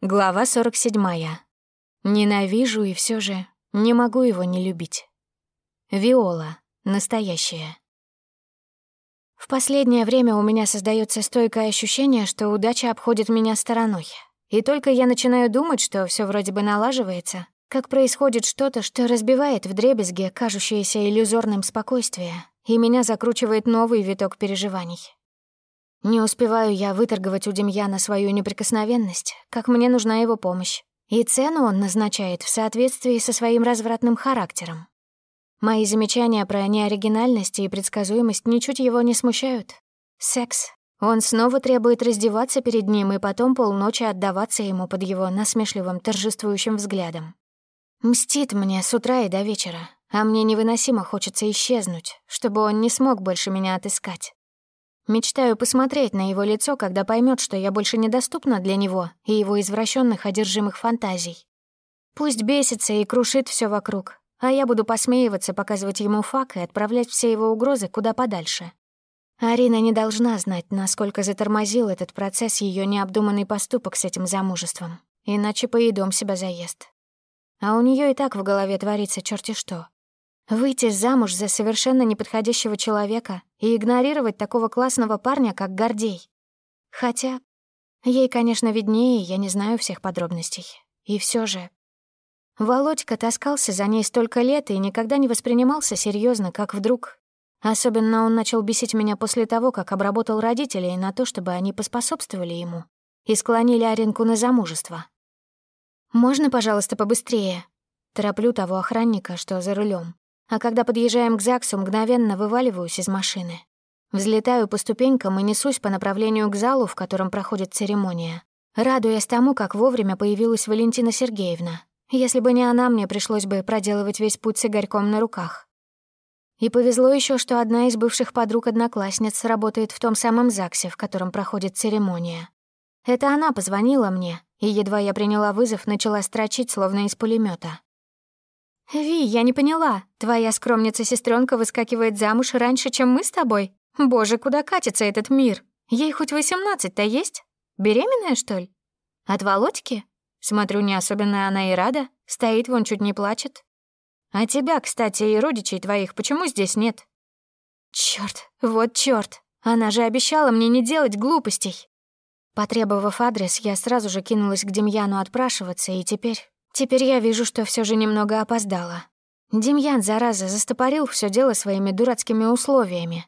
Глава 47. Ненавижу и все же не могу его не любить. Виола. Настоящая. В последнее время у меня создается стойкое ощущение, что удача обходит меня стороной. И только я начинаю думать, что все вроде бы налаживается, как происходит что-то, что разбивает вдребезги кажущееся иллюзорным спокойствие, и меня закручивает новый виток переживаний. Не успеваю я выторговать у Демьяна свою неприкосновенность, как мне нужна его помощь. И цену он назначает в соответствии со своим развратным характером. Мои замечания про неоригинальность и предсказуемость ничуть его не смущают. Секс. Он снова требует раздеваться перед ним и потом полночи отдаваться ему под его насмешливым торжествующим взглядом. Мстит мне с утра и до вечера, а мне невыносимо хочется исчезнуть, чтобы он не смог больше меня отыскать. Мечтаю посмотреть на его лицо, когда поймет, что я больше недоступна для него и его извращенных одержимых фантазий. Пусть бесится и крушит все вокруг, а я буду посмеиваться, показывать ему фак и отправлять все его угрозы куда подальше. Арина не должна знать, насколько затормозил этот процесс ее необдуманный поступок с этим замужеством, иначе поедом себя заест. А у нее и так в голове творится черти что. Выйти замуж за совершенно неподходящего человека и игнорировать такого классного парня, как Гордей. Хотя ей, конечно, виднее, я не знаю всех подробностей. И все же... Володька таскался за ней столько лет и никогда не воспринимался серьезно, как вдруг. Особенно он начал бесить меня после того, как обработал родителей на то, чтобы они поспособствовали ему и склонили Аринку на замужество. «Можно, пожалуйста, побыстрее?» Тороплю того охранника, что за рулем а когда подъезжаем к ЗАГСу, мгновенно вываливаюсь из машины. Взлетаю по ступенькам и несусь по направлению к залу, в котором проходит церемония, радуясь тому, как вовремя появилась Валентина Сергеевна. Если бы не она, мне пришлось бы проделывать весь путь с Игорьком на руках. И повезло еще, что одна из бывших подруг-одноклассниц работает в том самом ЗАГСе, в котором проходит церемония. Это она позвонила мне, и едва я приняла вызов, начала строчить, словно из пулемета. «Ви, я не поняла. Твоя скромница сестренка выскакивает замуж раньше, чем мы с тобой? Боже, куда катится этот мир? Ей хоть восемнадцать-то есть? Беременная, что ли? От Володьки? Смотрю, не особенно она и рада. Стоит вон, чуть не плачет. А тебя, кстати, и родичей твоих почему здесь нет? Чёрт, вот чёрт. Она же обещала мне не делать глупостей. Потребовав адрес, я сразу же кинулась к Демьяну отпрашиваться, и теперь Теперь я вижу, что все же немного опоздала. Демьян, зараза, застопорил все дело своими дурацкими условиями.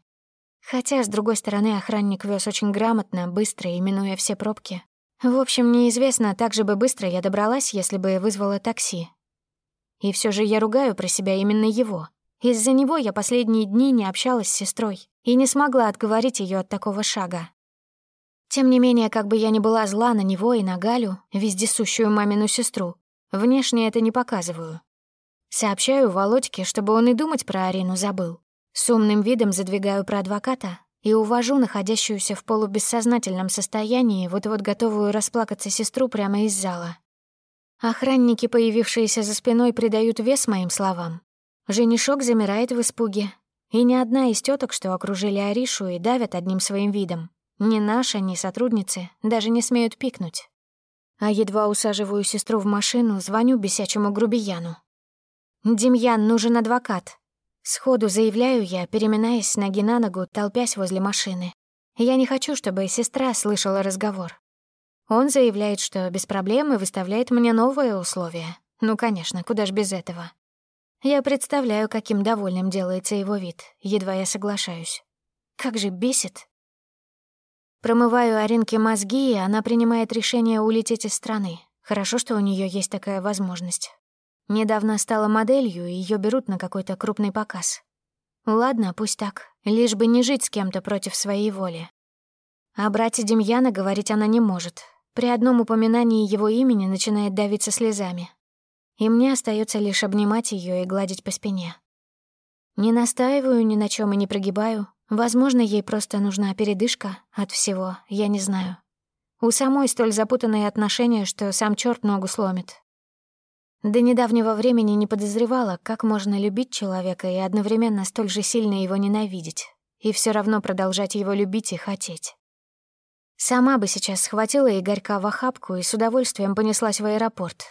Хотя, с другой стороны, охранник вез очень грамотно, быстро, именуя все пробки. В общем, неизвестно, так же бы быстро я добралась, если бы вызвала такси. И все же я ругаю про себя именно его. Из-за него я последние дни не общалась с сестрой и не смогла отговорить ее от такого шага. Тем не менее, как бы я ни была зла на него и на Галю, вездесущую мамину сестру, Внешне это не показываю. Сообщаю Володьке, чтобы он и думать про Арину забыл. С умным видом задвигаю про адвоката и увожу находящуюся в полубессознательном состоянии вот-вот готовую расплакаться сестру прямо из зала. Охранники, появившиеся за спиной, придают вес моим словам. Женишок замирает в испуге. И ни одна из теток, что окружили Аришу и давят одним своим видом, ни наша, ни сотрудницы даже не смеют пикнуть а едва усаживаю сестру в машину, звоню бесячему грубияну. «Демьян, нужен адвокат». Сходу заявляю я, переминаясь с ноги на ногу, толпясь возле машины. Я не хочу, чтобы сестра слышала разговор. Он заявляет, что без проблем и выставляет мне новые условия. Ну, конечно, куда ж без этого. Я представляю, каким довольным делается его вид, едва я соглашаюсь. Как же бесит. Промываю Аринке мозги, и она принимает решение улететь из страны. Хорошо, что у нее есть такая возможность. Недавно стала моделью, и ее берут на какой-то крупный показ. Ладно, пусть так, лишь бы не жить с кем-то против своей воли. О брате Демьяна говорить она не может. При одном упоминании его имени начинает давиться слезами. И мне остается лишь обнимать ее и гладить по спине. Не настаиваю ни на чем и не прогибаю, Возможно, ей просто нужна передышка от всего, я не знаю. У самой столь запутанные отношения, что сам черт ногу сломит. До недавнего времени не подозревала, как можно любить человека и одновременно столь же сильно его ненавидеть, и все равно продолжать его любить и хотеть. Сама бы сейчас схватила Игорька в охапку и с удовольствием понеслась в аэропорт.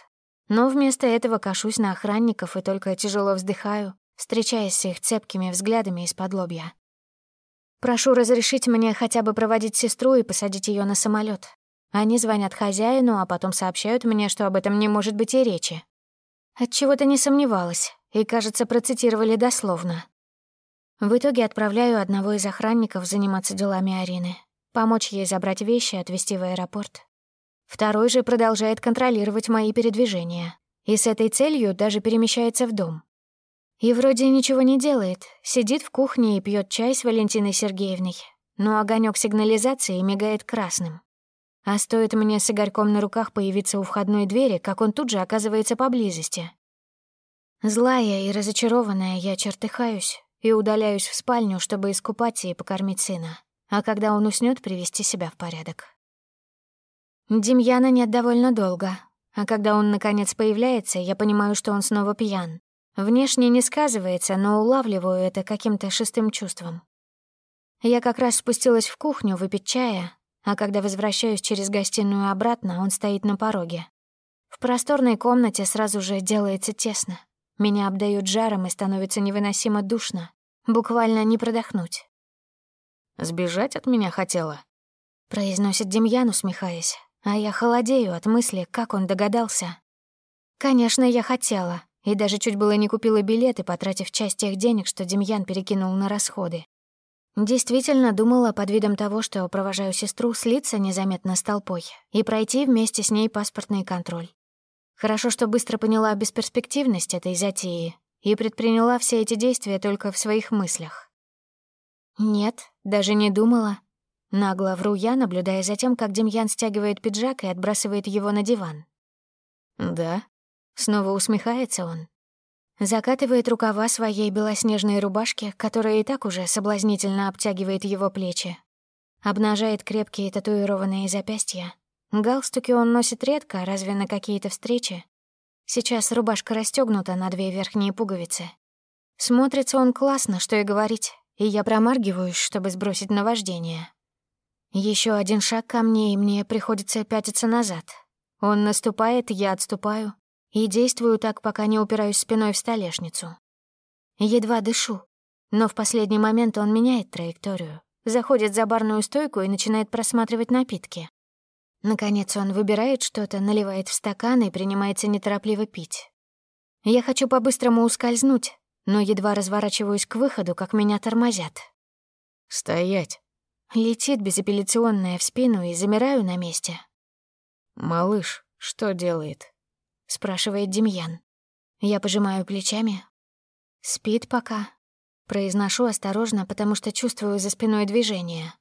Но вместо этого кашусь на охранников и только тяжело вздыхаю, встречаясь с их цепкими взглядами из-под лобья. Прошу разрешить мне хотя бы проводить сестру и посадить ее на самолет. Они звонят хозяину, а потом сообщают мне, что об этом не может быть и речи. Отчего-то не сомневалась, и, кажется, процитировали дословно. В итоге отправляю одного из охранников заниматься делами Арины, помочь ей забрать вещи и отвезти в аэропорт. Второй же продолжает контролировать мои передвижения, и с этой целью даже перемещается в дом. И вроде ничего не делает, сидит в кухне и пьет чай с Валентиной Сергеевной, но огонек сигнализации мигает красным. А стоит мне с Игорьком на руках появиться у входной двери, как он тут же оказывается поблизости. Злая и разочарованная, я чертыхаюсь и удаляюсь в спальню, чтобы искупать и покормить сына, а когда он уснёт, привести себя в порядок. Демьяна нет довольно долго, а когда он наконец появляется, я понимаю, что он снова пьян. Внешне не сказывается, но улавливаю это каким-то шестым чувством. Я как раз спустилась в кухню выпить чая, а когда возвращаюсь через гостиную обратно, он стоит на пороге. В просторной комнате сразу же делается тесно. Меня обдают жаром и становится невыносимо душно. Буквально не продохнуть. «Сбежать от меня хотела?» Произносит Демьян, усмехаясь. А я холодею от мысли, как он догадался. Конечно, я хотела. И даже чуть было не купила билеты, потратив часть тех денег, что Демьян перекинул на расходы. Действительно думала под видом того, что провожаю сестру, слиться незаметно с толпой и пройти вместе с ней паспортный контроль. Хорошо, что быстро поняла бесперспективность этой затеи и предприняла все эти действия только в своих мыслях. Нет, даже не думала. Нагло вру я, наблюдая за тем, как Демьян стягивает пиджак и отбрасывает его на диван. «Да?» Снова усмехается он. Закатывает рукава своей белоснежной рубашки, которая и так уже соблазнительно обтягивает его плечи. Обнажает крепкие татуированные запястья. Галстуки он носит редко, разве на какие-то встречи. Сейчас рубашка расстёгнута на две верхние пуговицы. Смотрится он классно, что и говорить, и я промаргиваюсь, чтобы сбросить наваждение. Еще один шаг ко мне, и мне приходится пятиться назад. Он наступает, я отступаю, и действую так, пока не упираюсь спиной в столешницу. Едва дышу, но в последний момент он меняет траекторию, заходит за барную стойку и начинает просматривать напитки. Наконец он выбирает что-то, наливает в стакан и принимается неторопливо пить. Я хочу по-быстрому ускользнуть, но едва разворачиваюсь к выходу, как меня тормозят. «Стоять!» Летит безапелляционная в спину и замираю на месте. «Малыш, что делает?» — спрашивает Демьян. Я пожимаю плечами. «Спит пока». Произношу осторожно, потому что чувствую за спиной движение.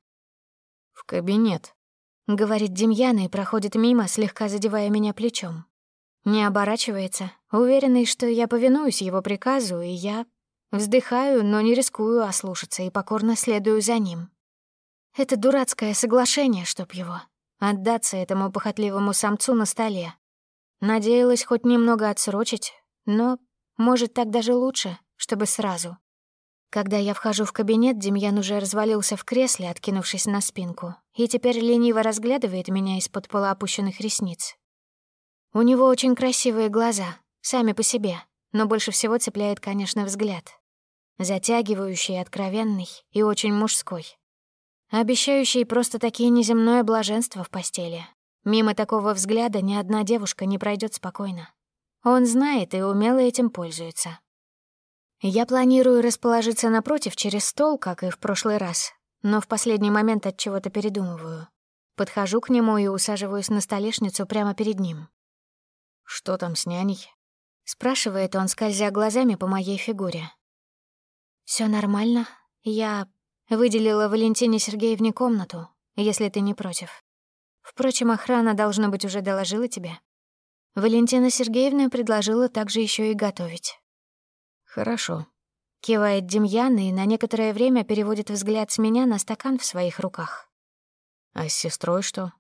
«В кабинет», — говорит Демьян и проходит мимо, слегка задевая меня плечом. Не оборачивается, уверенный, что я повинуюсь его приказу, и я вздыхаю, но не рискую ослушаться и покорно следую за ним. Это дурацкое соглашение, чтоб его. Отдаться этому похотливому самцу на столе, Надеялась хоть немного отсрочить, но, может, так даже лучше, чтобы сразу. Когда я вхожу в кабинет, Демьян уже развалился в кресле, откинувшись на спинку, и теперь лениво разглядывает меня из-под полуопущенных ресниц. У него очень красивые глаза, сами по себе, но больше всего цепляет, конечно, взгляд. Затягивающий, откровенный и очень мужской. Обещающий просто такие неземное блаженство в постели, Мимо такого взгляда ни одна девушка не пройдет спокойно. Он знает и умело этим пользуется. Я планирую расположиться напротив через стол, как и в прошлый раз, но в последний момент от чего-то передумываю. Подхожу к нему и усаживаюсь на столешницу прямо перед ним. «Что там с няней?» — спрашивает он, скользя глазами по моей фигуре. Все нормально. Я выделила Валентине Сергеевне комнату, если ты не против. Впрочем, охрана, должно быть, уже доложила тебе. Валентина Сергеевна предложила также еще и готовить. «Хорошо», — кивает Демьян и на некоторое время переводит взгляд с меня на стакан в своих руках. «А с сестрой что?»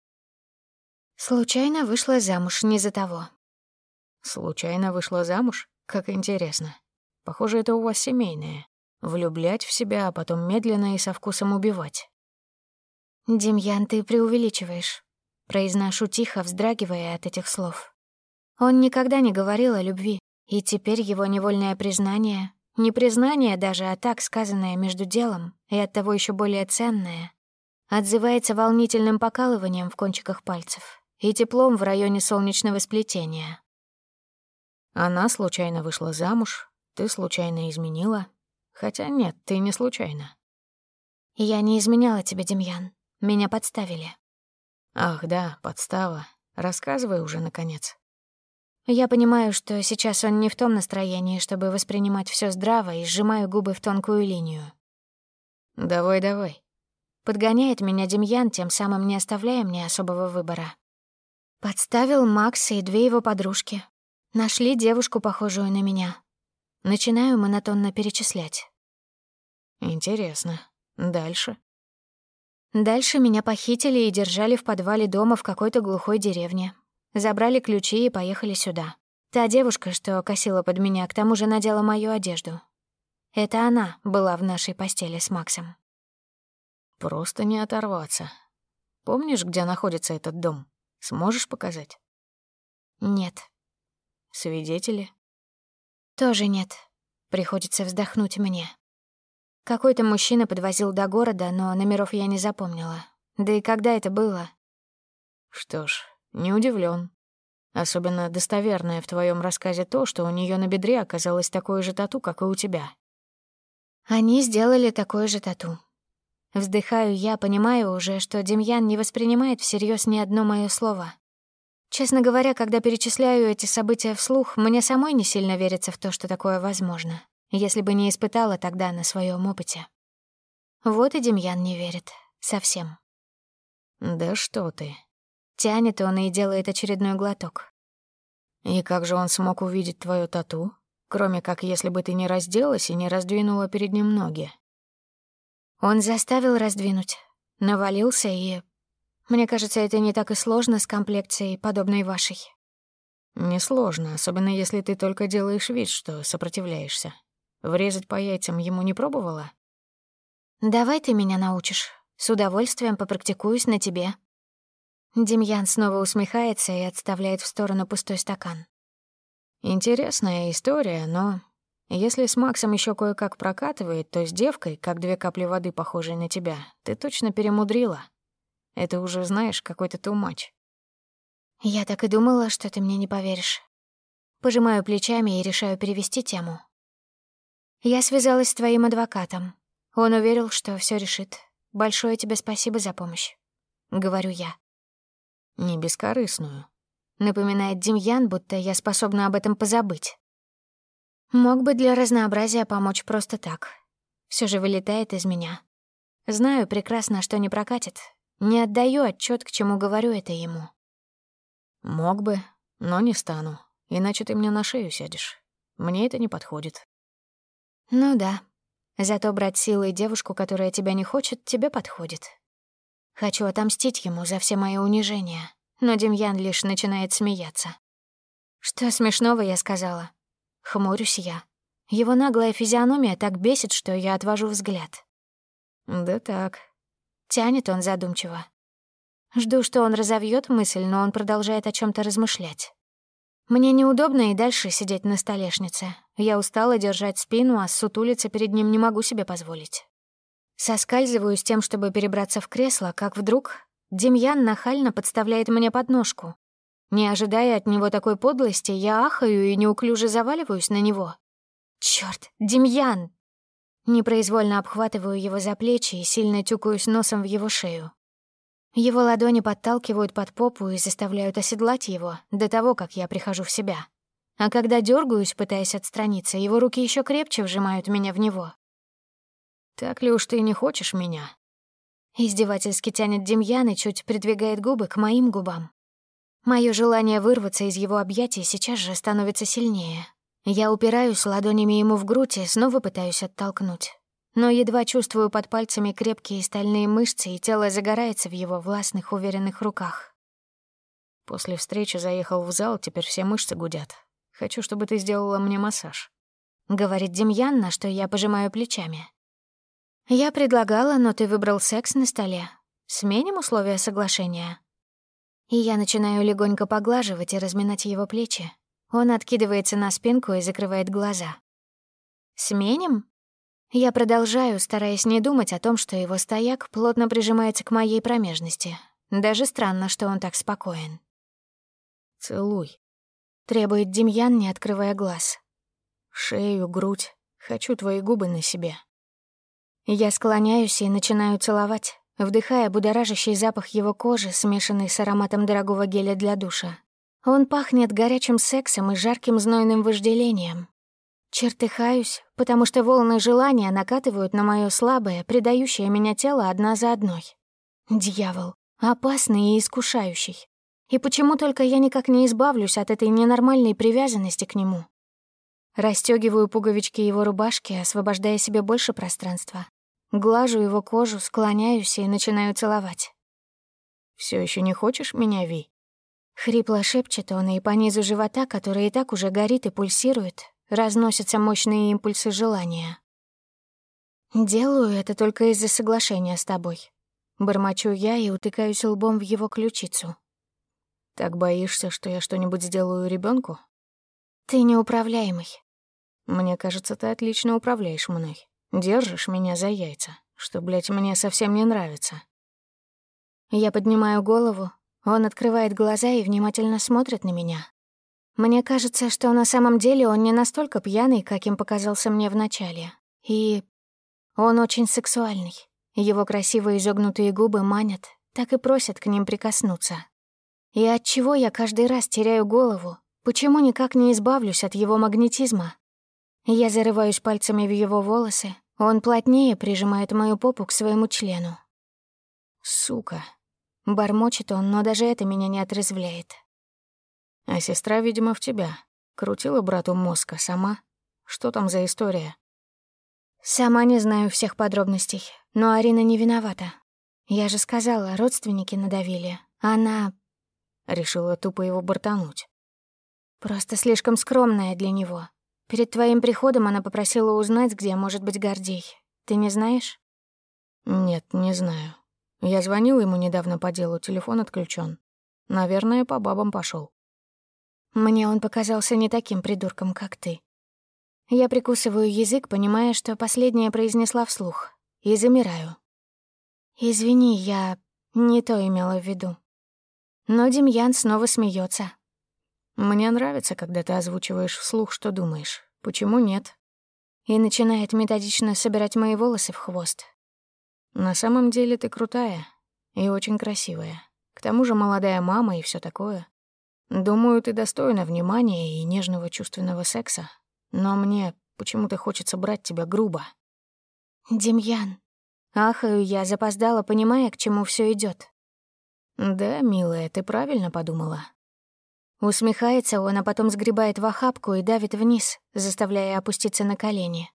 Случайно вышла замуж не за того. «Случайно вышла замуж? Как интересно. Похоже, это у вас семейное. Влюблять в себя, а потом медленно и со вкусом убивать». «Демьян, ты преувеличиваешь», — произношу тихо, вздрагивая от этих слов. Он никогда не говорил о любви, и теперь его невольное признание, не признание даже, а так сказанное между делом, и оттого еще более ценное, отзывается волнительным покалыванием в кончиках пальцев и теплом в районе солнечного сплетения. Она случайно вышла замуж, ты случайно изменила. Хотя нет, ты не случайно. Я не изменяла тебе, Демьян. Меня подставили. Ах, да, подстава. Рассказывай уже, наконец. Я понимаю, что сейчас он не в том настроении, чтобы воспринимать все здраво, и сжимаю губы в тонкую линию. «Давай, давай». Подгоняет меня Демьян, тем самым не оставляя мне особого выбора. Подставил Макса и две его подружки. Нашли девушку, похожую на меня. Начинаю монотонно перечислять. Интересно. Дальше? Дальше меня похитили и держали в подвале дома в какой-то глухой деревне. Забрали ключи и поехали сюда. Та девушка, что косила под меня, к тому же надела мою одежду. Это она была в нашей постели с Максом. Просто не оторваться. Помнишь, где находится этот дом? Сможешь показать? Нет. Свидетели? Тоже нет. Приходится вздохнуть мне. Какой-то мужчина подвозил до города, но номеров я не запомнила. Да и когда это было? Что ж, не удивлен. Особенно достоверное в твоем рассказе то, что у нее на бедре оказалось такое же тату, как и у тебя. Они сделали такое же тату. Вздыхаю я, понимаю уже, что Демьян не воспринимает всерьез ни одно мое слово. Честно говоря, когда перечисляю эти события вслух, мне самой не сильно верится в то, что такое возможно, если бы не испытала тогда на своем опыте. Вот и Демьян не верит. Совсем. «Да что ты!» Тянет он и делает очередной глоток. «И как же он смог увидеть твою тату, кроме как если бы ты не разделась и не раздвинула перед ним ноги?» Он заставил раздвинуть, навалился и мне кажется, это не так и сложно с комплекцией, подобной вашей. Несложно, особенно если ты только делаешь вид, что сопротивляешься. Врезать по яйцам ему не пробовала? Давай ты меня научишь. С удовольствием попрактикуюсь на тебе. Демьян снова усмехается и отставляет в сторону пустой стакан. Интересная история, но если с Максом еще кое-как прокатывает, то с девкой, как две капли воды, похожей на тебя, ты точно перемудрила. Это уже, знаешь, какой-то тумач. Я так и думала, что ты мне не поверишь. Пожимаю плечами и решаю перевести тему. Я связалась с твоим адвокатом. Он уверил, что все решит. Большое тебе спасибо за помощь. Говорю я. Не бескорыстную. Напоминает Демьян, будто я способна об этом позабыть. Мог бы для разнообразия помочь просто так. Все же вылетает из меня. Знаю прекрасно, что не прокатит, не отдаю отчет, к чему говорю это ему. Мог бы, но не стану, иначе ты мне на шею сядешь. Мне это не подходит. Ну да. Зато брать силой девушку, которая тебя не хочет, тебе подходит. Хочу отомстить ему за все мои унижения, но Демьян лишь начинает смеяться. Что смешного я сказала? Хмурюсь я. Его наглая физиономия так бесит, что я отвожу взгляд. Да так, Тянет он задумчиво. Жду, что он разовьет мысль, но он продолжает о чем то размышлять. Мне неудобно и дальше сидеть на столешнице. Я устала держать спину, а сутулиться перед ним не могу себе позволить. Соскальзываю с тем, чтобы перебраться в кресло, как вдруг Демьян нахально подставляет мне подножку. Не ожидая от него такой подлости, я ахаю и неуклюже заваливаюсь на него. Черт, Демьян, Непроизвольно обхватываю его за плечи и сильно тюкаюсь носом в его шею. Его ладони подталкивают под попу и заставляют оседлать его до того, как я прихожу в себя. А когда дергаюсь, пытаясь отстраниться, его руки еще крепче вжимают меня в него. «Так ли уж ты не хочешь меня?» Издевательски тянет Демьян и чуть придвигает губы к моим губам. Мое желание вырваться из его объятий сейчас же становится сильнее, я упираюсь ладонями ему в грудь и снова пытаюсь оттолкнуть. Но едва чувствую под пальцами крепкие стальные мышцы, и тело загорается в его властных, уверенных руках. После встречи заехал в зал, теперь все мышцы гудят. Хочу, чтобы ты сделала мне массаж. Говорит Демьян, на что я пожимаю плечами. Я предлагала, но ты выбрал секс на столе. Сменим условия соглашения?» И я начинаю легонько поглаживать и разминать его плечи. Он откидывается на спинку и закрывает глаза. «Сменим?» Я продолжаю, стараясь не думать о том, что его стояк плотно прижимается к моей промежности. Даже странно, что он так спокоен. «Целуй», — требует Демьян, не открывая глаз. «Шею, грудь. Хочу твои губы на себе». Я склоняюсь и начинаю целовать, вдыхая будоражащий запах его кожи, смешанный с ароматом дорогого геля для душа. Он пахнет горячим сексом и жарким знойным вожделением. Чертыхаюсь, потому что волны желания накатывают на моё слабое, предающее меня тело одна за одной. Дьявол, опасный и искушающий. И почему только я никак не избавлюсь от этой ненормальной привязанности к нему? Растёгиваю пуговички его рубашки, освобождая себе больше пространства. Глажу его кожу, склоняюсь и начинаю целовать. Все еще не хочешь меня, Ви?» Хрипло шепчет он, и по низу живота, который и так уже горит и пульсирует, разносятся мощные импульсы желания. «Делаю это только из-за соглашения с тобой». Бормочу я и утыкаюсь лбом в его ключицу. «Так боишься, что я что-нибудь сделаю ребенку? «Ты неуправляемый». «Мне кажется, ты отлично управляешь мной. Держишь меня за яйца, что, блядь, мне совсем не нравится». Я поднимаю голову, он открывает глаза и внимательно смотрит на меня. Мне кажется, что на самом деле он не настолько пьяный, каким показался мне вначале. И он очень сексуальный. Его красивые изогнутые губы манят, так и просят к ним прикоснуться. И от чего я каждый раз теряю голову, Почему никак не избавлюсь от его магнетизма? Я зарываюсь пальцами в его волосы, он плотнее прижимает мою попу к своему члену. «Сука!» — бормочет он, но даже это меня не отрезвляет. «А сестра, видимо, в тебя. Крутила брату мозг, а сама? Что там за история?» «Сама не знаю всех подробностей, но Арина не виновата. Я же сказала, родственники надавили. Она...» Решила тупо его бортануть. Просто слишком скромная для него. Перед твоим приходом она попросила узнать, где может быть Гордей. Ты не знаешь? Нет, не знаю. Я звонил ему недавно по делу, телефон отключен. Наверное, по бабам пошел. Мне он показался не таким придурком, как ты. Я прикусываю язык, понимая, что последнее произнесла вслух, и замираю. Извини, я не то имела в виду. Но Демьян снова смеется, мне нравится, когда ты озвучиваешь вслух, что думаешь. Почему нет? И начинает методично собирать мои волосы в хвост. На самом деле ты крутая и очень красивая. К тому же молодая мама и все такое. Думаю, ты достойна внимания и нежного чувственного секса. Но мне почему-то хочется брать тебя грубо. Демьян. Ахаю я, запоздала, понимая, к чему все идет. Да, милая, ты правильно подумала. Усмехается он, а потом сгребает в охапку и давит вниз, заставляя опуститься на колени.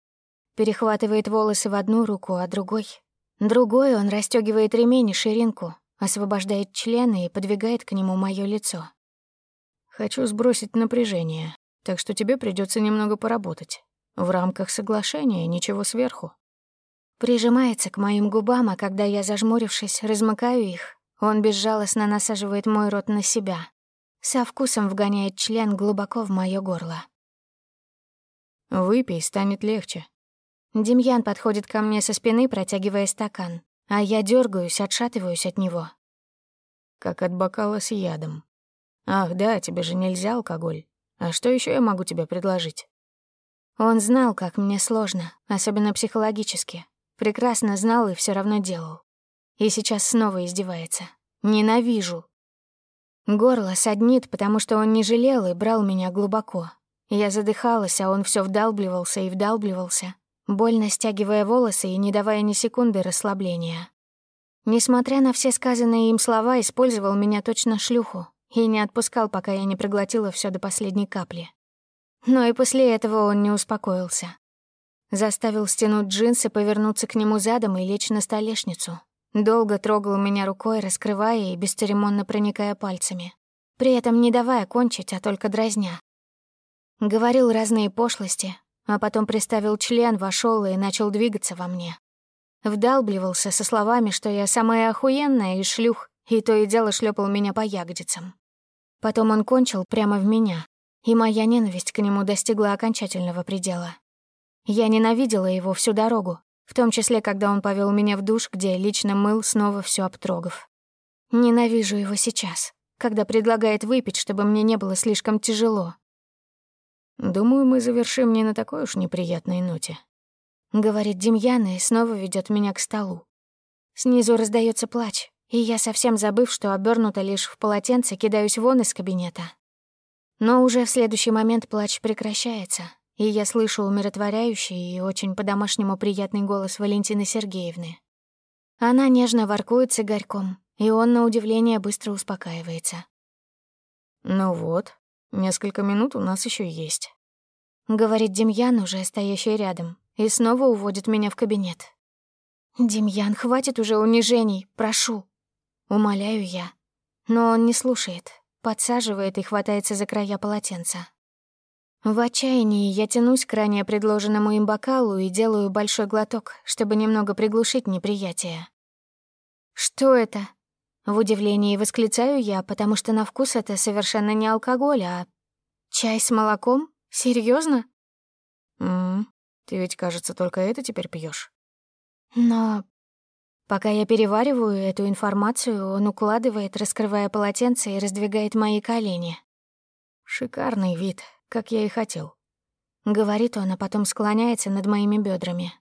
Перехватывает волосы в одну руку, а другой... Другой он расстёгивает ремень и ширинку, освобождает члены и подвигает к нему моё лицо. «Хочу сбросить напряжение, так что тебе придётся немного поработать. В рамках соглашения ничего сверху». Прижимается к моим губам, а когда я, зажмурившись, размыкаю их, он безжалостно насаживает мой рот на себя, со вкусом вгоняет член глубоко в моё горло. «Выпей, станет легче». Демьян подходит ко мне со спины, протягивая стакан, а я дергаюсь, отшатываюсь от него. Как от бокала с ядом. «Ах, да, тебе же нельзя алкоголь. А что еще я могу тебе предложить?» Он знал, как мне сложно, особенно психологически. Прекрасно знал и все равно делал. И сейчас снова издевается. Ненавижу, Горло саднит, потому что он не жалел и брал меня глубоко. Я задыхалась, а он все вдалбливался и вдалбливался, больно стягивая волосы и не давая ни секунды расслабления. Несмотря на все сказанные им слова, использовал меня точно шлюху и не отпускал, пока я не проглотила все до последней капли. Но и после этого он не успокоился. Заставил стянуть джинсы, повернуться к нему задом и лечь на столешницу, Долго трогал меня рукой, раскрывая и бесцеремонно проникая пальцами. При этом не давая кончить, а только дразня. Говорил разные пошлости, а потом приставил член, вошел и начал двигаться во мне. Вдалбливался со словами, что я самая охуенная и шлюх, и то и дело шлепал меня по ягодицам. Потом он кончил прямо в меня, и моя ненависть к нему достигла окончательного предела. Я ненавидела его всю дорогу, в том числе, когда он повел меня в душ, где лично мыл, снова все обтрогав. Ненавижу его сейчас, когда предлагает выпить, чтобы мне не было слишком тяжело. «Думаю, мы завершим не на такой уж неприятной ноте», — говорит Демьяна и снова ведет меня к столу. Снизу раздается плач, и я, совсем забыв, что обернута лишь в полотенце, кидаюсь вон из кабинета. Но уже в следующий момент плач прекращается, и я слышу умиротворяющий и очень по-домашнему приятный голос Валентины Сергеевны. Она нежно воркует с Игорьком, и он, на удивление, быстро успокаивается. «Ну вот, несколько минут у нас еще есть», — говорит Демьян, уже стоящий рядом, и снова уводит меня в кабинет. «Демьян, хватит уже унижений, прошу», — умоляю я. Но он не слушает, подсаживает и хватается за края полотенца. В отчаянии я тянусь к ранее предложенному им бокалу и делаю большой глоток, чтобы немного приглушить неприятие. «Что это?» В удивлении восклицаю я, потому что на вкус это совершенно не алкоголь, а чай с молоком? Серьезно? Мм, ты ведь, кажется, только это теперь пьешь. Но пока я перевариваю эту информацию, он укладывает, раскрывая полотенце и раздвигает мои колени. Шикарный вид, как я и хотел. Говорит он, а потом склоняется над моими бедрами.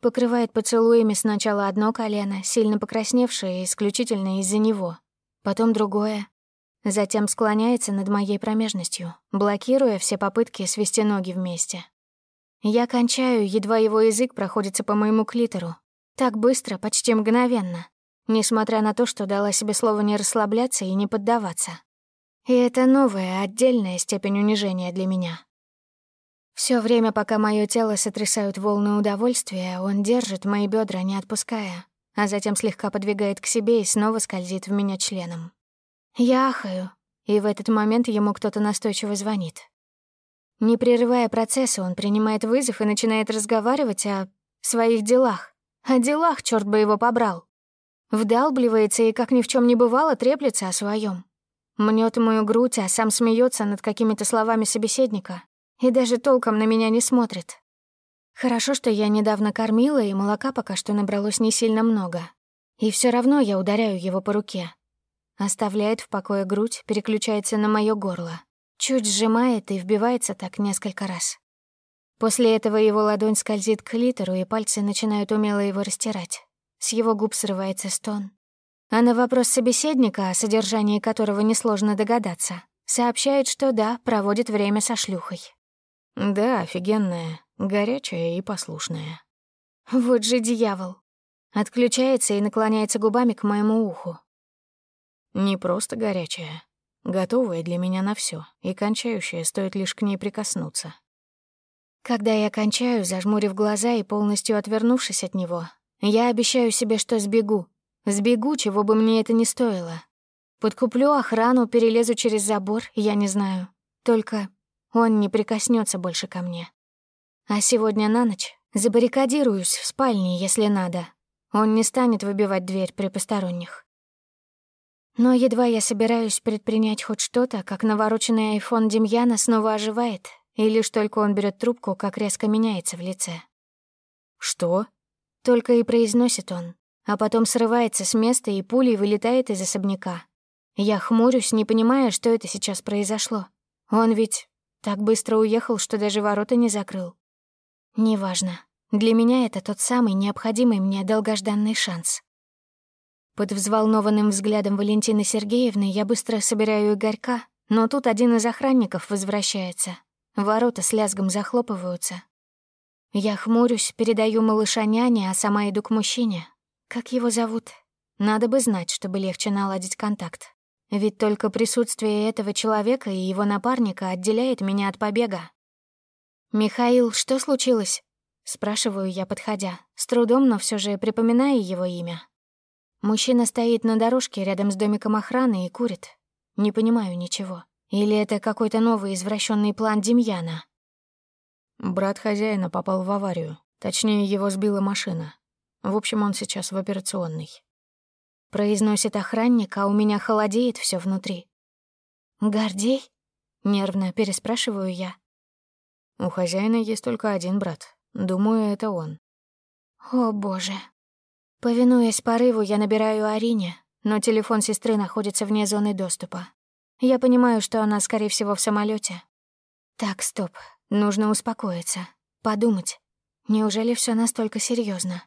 Покрывает поцелуями сначала одно колено, сильно покрасневшее исключительно из-за него, потом другое. Затем склоняется над моей промежностью, блокируя все попытки свести ноги вместе. Я кончаю, едва его язык проходится по моему клитору. Так быстро, почти мгновенно, несмотря на то, что дала себе слово не расслабляться и не поддаваться. И это новая, отдельная степень унижения для меня. Все время, пока мое тело сотрясают волны удовольствия, он держит мои бедра, не отпуская, а затем слегка подвигает к себе и снова скользит в меня членом. Я ахаю, и в этот момент ему кто-то настойчиво звонит. Не прерывая процесса, он принимает вызов и начинает разговаривать о своих делах. О делах, черт бы его побрал. Вдалбливается и, как ни в чем не бывало, треплется о своем. Мнет мою грудь, а сам смеется над какими-то словами собеседника и даже толком на меня не смотрит. Хорошо, что я недавно кормила, и молока пока что набралось не сильно много. И все равно я ударяю его по руке. Оставляет в покое грудь, переключается на мое горло. Чуть сжимает и вбивается так несколько раз. После этого его ладонь скользит к литеру, и пальцы начинают умело его растирать. С его губ срывается стон. А на вопрос собеседника, о содержании которого несложно догадаться, сообщает, что да, проводит время со шлюхой. Да, офигенная, горячая и послушная. Вот же дьявол. Отключается и наклоняется губами к моему уху. Не просто горячая, готовая для меня на все, и кончающая, стоит лишь к ней прикоснуться. Когда я кончаю, зажмурив глаза и полностью отвернувшись от него, я обещаю себе, что сбегу, Сбегу, чего бы мне это ни стоило. Подкуплю охрану, перелезу через забор, я не знаю. Только он не прикоснется больше ко мне. А сегодня на ночь забаррикадируюсь в спальне, если надо. Он не станет выбивать дверь при посторонних. Но едва я собираюсь предпринять хоть что-то, как навороченный айфон Демьяна снова оживает, и лишь только он берет трубку, как резко меняется в лице. «Что?» — только и произносит он, а потом срывается с места и пулей вылетает из особняка. Я хмурюсь, не понимая, что это сейчас произошло. Он ведь так быстро уехал, что даже ворота не закрыл. Неважно. Для меня это тот самый необходимый мне долгожданный шанс. Под взволнованным взглядом Валентины Сергеевны я быстро собираю Игорька, но тут один из охранников возвращается. Ворота с лязгом захлопываются. Я хмурюсь, передаю малыша няне, а сама иду к мужчине, как его зовут? Надо бы знать, чтобы легче наладить контакт. Ведь только присутствие этого человека и его напарника отделяет меня от побега. «Михаил, что случилось?» — спрашиваю я, подходя, с трудом, но все же припоминая его имя. Мужчина стоит на дорожке рядом с домиком охраны и курит. Не понимаю ничего. Или это какой-то новый извращенный план Демьяна? Брат хозяина попал в аварию. Точнее, его сбила машина. В общем, он сейчас в операционной. Произносит охранник, а у меня холодеет все внутри. «Гордей?» — нервно переспрашиваю я. У хозяина есть только один брат. Думаю, это он. О, боже. Повинуясь порыву, я набираю Арине, но телефон сестры находится вне зоны доступа. Я понимаю, что она, скорее всего, в самолете. Так, стоп. Нужно успокоиться. Подумать. Неужели все настолько серьезно?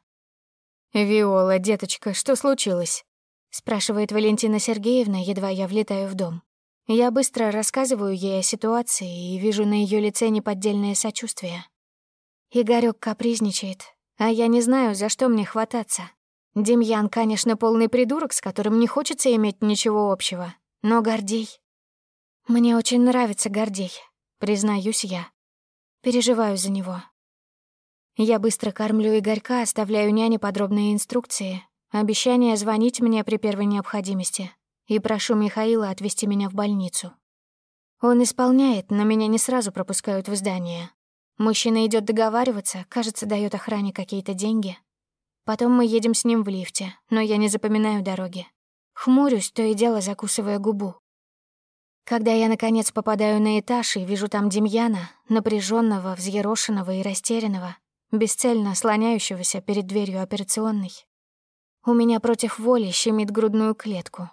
«Виола, деточка, что случилось?» — спрашивает Валентина Сергеевна, едва я влетаю в дом. Я быстро рассказываю ей о ситуации и вижу на ее лице неподдельное сочувствие. Игорёк капризничает, а я не знаю, за что мне хвататься. Демьян, конечно, полный придурок, с которым не хочется иметь ничего общего, но Гордей... Мне очень нравится Гордей, признаюсь я. Переживаю за него. Я быстро кормлю Игорька, оставляю няне подробные инструкции, обещание звонить мне при первой необходимости и прошу Михаила отвезти меня в больницу. Он исполняет, но меня не сразу пропускают в здание. Мужчина идет договариваться, кажется, дает охране какие-то деньги. Потом мы едем с ним в лифте, но я не запоминаю дороги. Хмурюсь, то и дело закусывая губу. Когда я, наконец, попадаю на этаж и вижу там Демьяна, напряженного, взъерошенного и растерянного, бесцельно слоняющегося перед дверью операционной, у меня против воли щемит грудную клетку,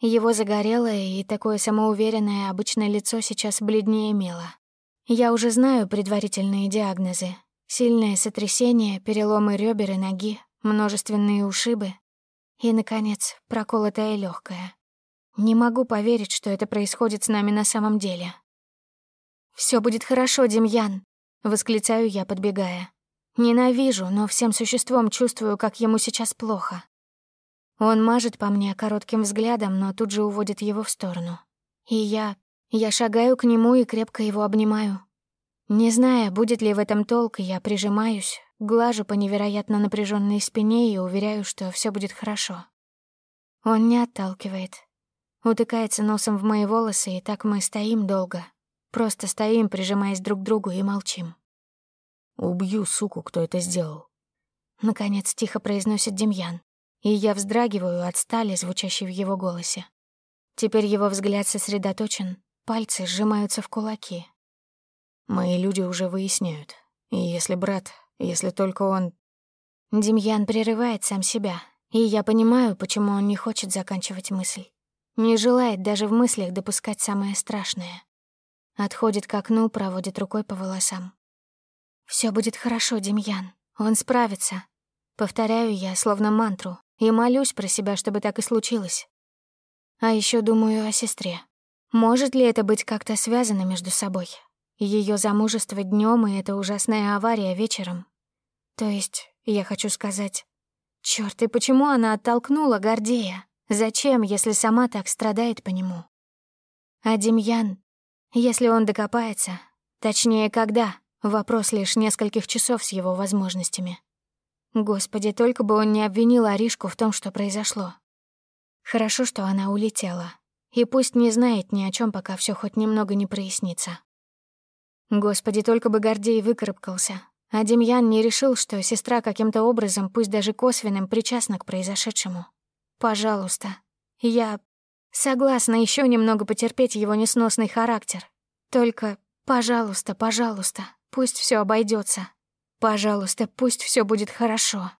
его загорелое и такое самоуверенное обычное лицо сейчас бледнее мело. Я уже знаю предварительные диагнозы. Сильное сотрясение, переломы ребер и ноги, множественные ушибы и, наконец, проколотая легкая. Не могу поверить, что это происходит с нами на самом деле. Все будет хорошо, Демьян», — восклицаю я, подбегая. Ненавижу, но всем существом чувствую, как ему сейчас плохо. Он мажет по мне коротким взглядом, но тут же уводит его в сторону. И я... я шагаю к нему и крепко его обнимаю. Не зная, будет ли в этом толк, я прижимаюсь, глажу по невероятно напряженной спине и уверяю, что все будет хорошо. Он не отталкивает. Утыкается носом в мои волосы, и так мы стоим долго. Просто стоим, прижимаясь друг к другу, и молчим. «Убью суку, кто это сделал», — наконец тихо произносит Демьян и я вздрагиваю от стали, звучащей в его голосе. Теперь его взгляд сосредоточен, пальцы сжимаются в кулаки. Мои люди уже выясняют. И если брат, если только он... Демьян прерывает сам себя, и я понимаю, почему он не хочет заканчивать мысль. Не желает даже в мыслях допускать самое страшное. Отходит к окну, проводит рукой по волосам. Все будет хорошо, Демьян. Он справится. Повторяю я, словно мантру, и молюсь про себя, чтобы так и случилось. А еще думаю о сестре. Может ли это быть как-то связано между собой? Ее замужество днем и эта ужасная авария вечером. То есть, я хочу сказать... Чёрт, и почему она оттолкнула Гордея? Зачем, если сама так страдает по нему? А Демьян, если он докопается, точнее, когда, вопрос лишь нескольких часов с его возможностями. Господи, только бы он не обвинил Аришку в том, что произошло. Хорошо, что она улетела. И пусть не знает ни о чем, пока все хоть немного не прояснится. Господи, только бы Гордей выкарабкался. А Демьян не решил, что сестра каким-то образом, пусть даже косвенным, причастна к произошедшему. Пожалуйста. Я согласна еще немного потерпеть его несносный характер. Только, пожалуйста, пожалуйста, пусть все обойдется. Пожалуйста, пусть все будет хорошо.